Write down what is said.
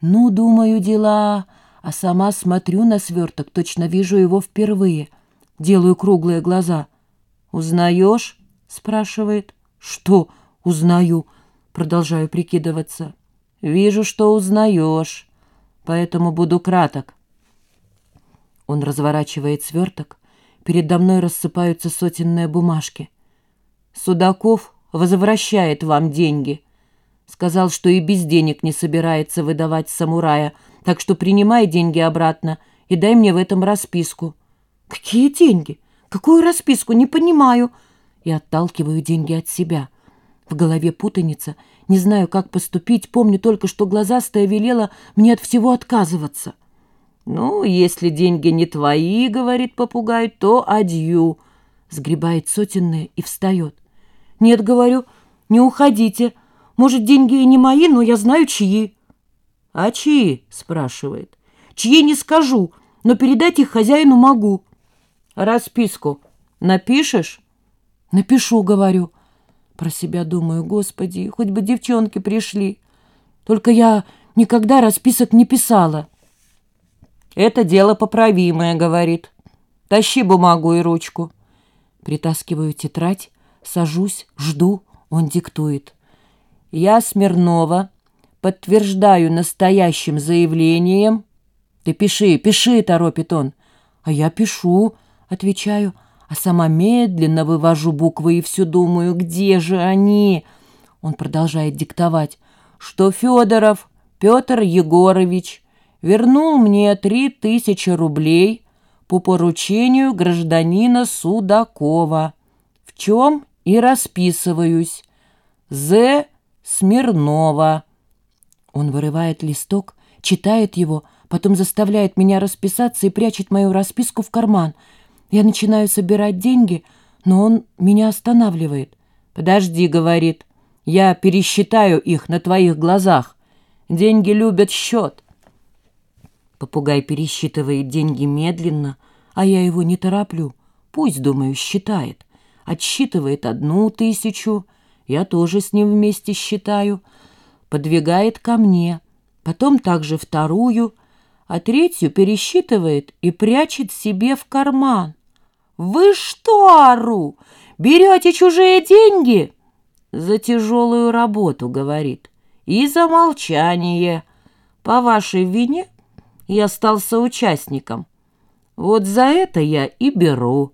Ну, думаю, дела, а сама смотрю на сверток, точно вижу его впервые. Делаю круглые глаза. «Узнаешь?» — спрашивает. «Что узнаю?» — продолжаю прикидываться. «Вижу, что узнаешь, поэтому буду краток». Он разворачивает сверток. Передо мной рассыпаются сотенные бумажки. «Судаков возвращает вам деньги». Сказал, что и без денег не собирается выдавать самурая, так что принимай деньги обратно и дай мне в этом расписку. Какие деньги? Какую расписку? Не понимаю. И отталкиваю деньги от себя. В голове путаница. Не знаю, как поступить. Помню только, что глазастая велела мне от всего отказываться. «Ну, если деньги не твои, — говорит попугай, — то адью». Сгребает сотенные и встает. «Нет, — говорю, — не уходите. Может, деньги и не мои, но я знаю, чьи». «А чьи?» — спрашивает. «Чьи не скажу, но передать их хозяину могу». «Расписку напишешь?» «Напишу», — говорю. Про себя думаю, господи, хоть бы девчонки пришли. Только я никогда расписок не писала. «Это дело поправимое», — говорит. «Тащи бумагу и ручку». Притаскиваю тетрадь, сажусь, жду, он диктует. Я, Смирнова, подтверждаю настоящим заявлением. Ты пиши, пиши, торопит он. А я пишу, отвечаю, а сама медленно вывожу буквы и все думаю, где же они? Он продолжает диктовать, что Федоров Петр Егорович вернул мне три тысячи рублей по поручению гражданина Судакова, в чем и расписываюсь. З. Смирнова. Он вырывает листок, читает его, потом заставляет меня расписаться и прячет мою расписку в карман. Я начинаю собирать деньги, но он меня останавливает. «Подожди», — говорит, — «я пересчитаю их на твоих глазах. Деньги любят счет». Попугай пересчитывает деньги медленно, а я его не тороплю. Пусть, думаю, считает. Отсчитывает одну тысячу, я тоже с ним вместе считаю, подвигает ко мне, потом также вторую, а третью пересчитывает и прячет себе в карман. «Вы что, Ару, берете чужие деньги?» «За тяжелую работу», — говорит, — «и за молчание. По вашей вине я стал соучастником. Вот за это я и беру».